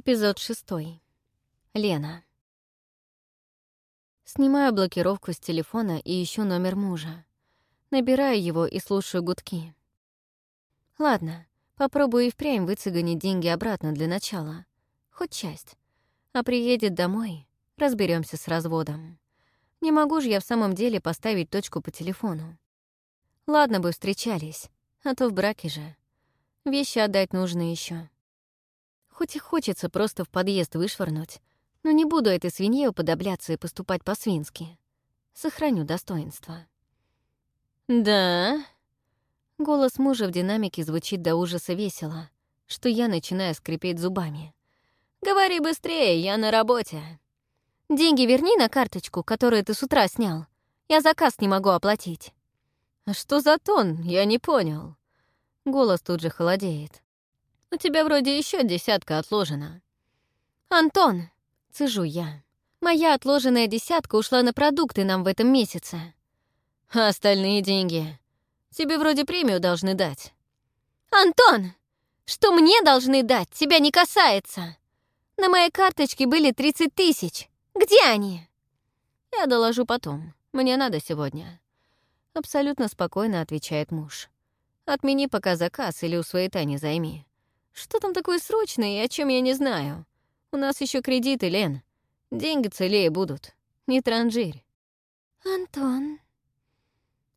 Эпизод шестой. Лена. Снимаю блокировку с телефона и ищу номер мужа. Набираю его и слушаю гудки. Ладно, попробую и впрямь выцеганить деньги обратно для начала. Хоть часть. А приедет домой, разберемся с разводом. Не могу же я в самом деле поставить точку по телефону. Ладно бы встречались, а то в браке же. Вещи отдать нужно еще. Хоть и хочется просто в подъезд вышвырнуть, но не буду этой свинье уподобляться и поступать по-свински. Сохраню достоинство. «Да?» Голос мужа в динамике звучит до ужаса весело, что я начинаю скрипеть зубами. «Говори быстрее, я на работе». «Деньги верни на карточку, которую ты с утра снял. Я заказ не могу оплатить». «А что за тон? Я не понял». Голос тут же холодеет. У тебя вроде еще десятка отложена». «Антон!» — цежу я. «Моя отложенная десятка ушла на продукты нам в этом месяце». «А остальные деньги? Тебе вроде премию должны дать». «Антон! Что мне должны дать, тебя не касается. На моей карточке были 30 тысяч. Где они?» «Я доложу потом. Мне надо сегодня». Абсолютно спокойно отвечает муж. «Отмени пока заказ или у своей Тани займи. Что там такое срочное и о чем я не знаю? У нас еще кредиты, Лен. Деньги целее будут. Не транжирь. Антон.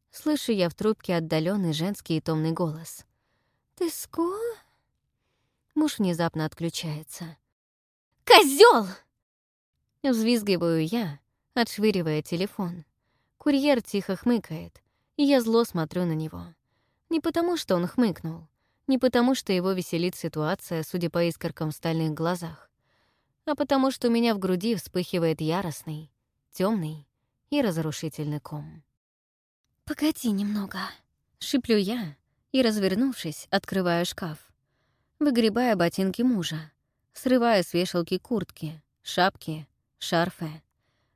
Слышу я в трубке отдаленный женский и томный голос. Ты ско? Муж внезапно отключается. Козел! Взвизгиваю я, отшвыривая телефон. Курьер тихо хмыкает, и я зло смотрю на него. Не потому, что он хмыкнул, не потому, что его веселит ситуация, судя по искоркам в стальных глазах, а потому, что у меня в груди вспыхивает яростный, темный и разрушительный ком. «Погоди немного», — шиплю я и, развернувшись, открываю шкаф. Выгребая ботинки мужа, срывая с вешалки куртки, шапки, шарфы,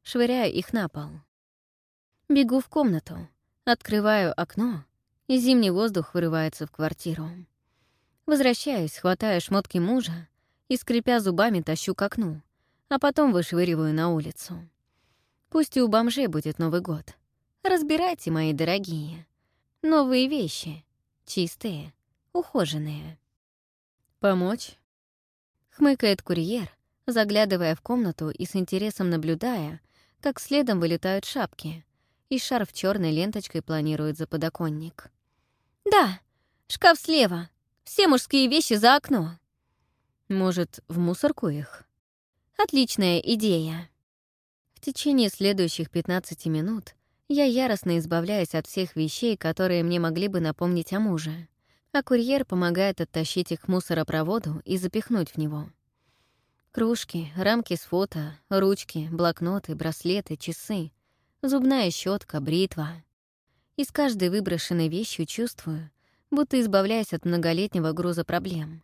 швыряю их на пол. Бегу в комнату, открываю окно, и зимний воздух вырывается в квартиру. Возвращаюсь, хватаю шмотки мужа и, скрипя зубами, тащу к окну, а потом вышвыриваю на улицу. Пусть и у бомжей будет Новый год. Разбирайте, мои дорогие. Новые вещи. Чистые, ухоженные. «Помочь?» Хмыкает курьер, заглядывая в комнату и с интересом наблюдая, как следом вылетают шапки, и шарф черной ленточкой планирует за подоконник. «Да, шкаф слева», все мужские вещи за окно. Может, в мусорку их? Отличная идея. В течение следующих 15 минут я яростно избавляюсь от всех вещей, которые мне могли бы напомнить о муже, а курьер помогает оттащить их к мусоропроводу и запихнуть в него. Кружки, рамки с фото, ручки, блокноты, браслеты, часы, зубная щетка, бритва. И с каждой выброшенной вещью чувствую, будто избавляясь от многолетнего груза проблем.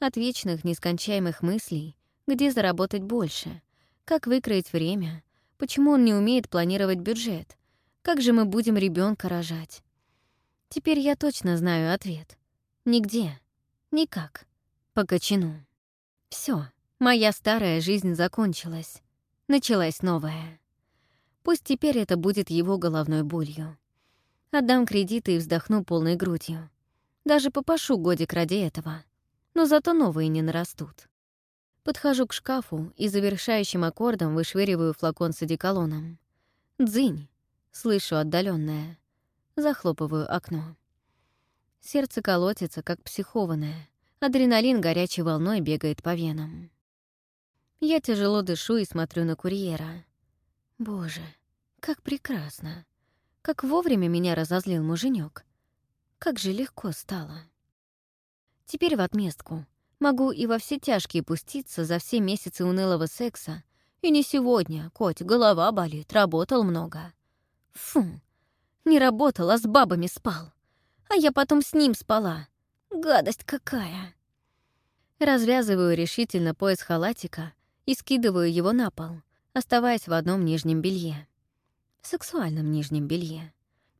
От вечных нескончаемых мыслей, где заработать больше, как выкроить время, почему он не умеет планировать бюджет, как же мы будем ребенка рожать. Теперь я точно знаю ответ. Нигде. Никак. По кочану. Всё, моя старая жизнь закончилась. Началась новая. Пусть теперь это будет его головной болью. Отдам кредиты и вздохну полной грудью. Даже попашу годик ради этого. Но зато новые не нарастут. Подхожу к шкафу и завершающим аккордом вышвыриваю флакон с одеколоном. Дзынь. Слышу отдаленное. Захлопываю окно. Сердце колотится, как психованное. Адреналин горячей волной бегает по венам. Я тяжело дышу и смотрю на курьера. Боже, как прекрасно. Как вовремя меня разозлил муженек. Как же легко стало. Теперь в отместку. Могу и во все тяжкие пуститься за все месяцы унылого секса. И не сегодня, коть, голова болит, работал много. Фу, не работал, а с бабами спал. А я потом с ним спала. Гадость какая. Развязываю решительно пояс халатика и скидываю его на пол, оставаясь в одном нижнем белье. Сексуальном нижнем белье.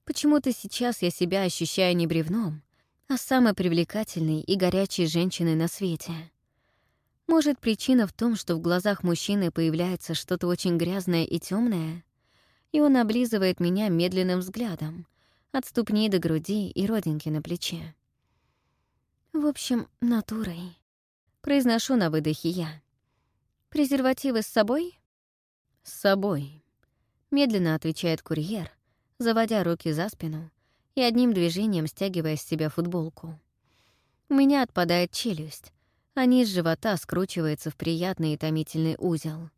Почему-то сейчас я себя ощущаю не бревном, а самой привлекательной и горячей женщиной на свете. Может, причина в том, что в глазах мужчины появляется что-то очень грязное и темное, и он облизывает меня медленным взглядом, от ступней до груди и родинки на плече. В общем, натурой. Произношу на выдохе я. «Презервативы с собой?» «С собой», — медленно отвечает курьер, заводя руки за спину и одним движением стягивая с себя футболку. У меня отпадает челюсть, а низ живота скручивается в приятный и томительный узел.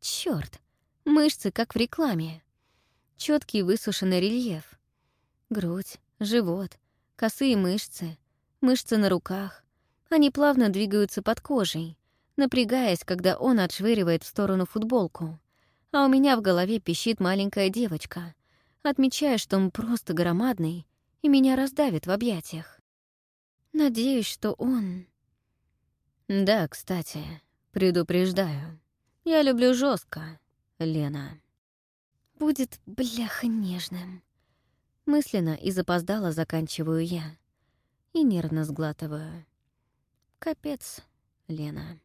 Чёрт, мышцы, как в рекламе. Чёткий высушенный рельеф. Грудь, живот, косые мышцы, мышцы на руках. Они плавно двигаются под кожей, напрягаясь, когда он отшвыривает в сторону футболку. А у меня в голове пищит маленькая девочка, отмечая, что он просто громадный и меня раздавит в объятиях. Надеюсь, что он... Да, кстати, предупреждаю. Я люблю жестко, Лена. Будет бляха нежным. Мысленно и запоздало заканчиваю я. И нервно сглатываю. Капец, Лена.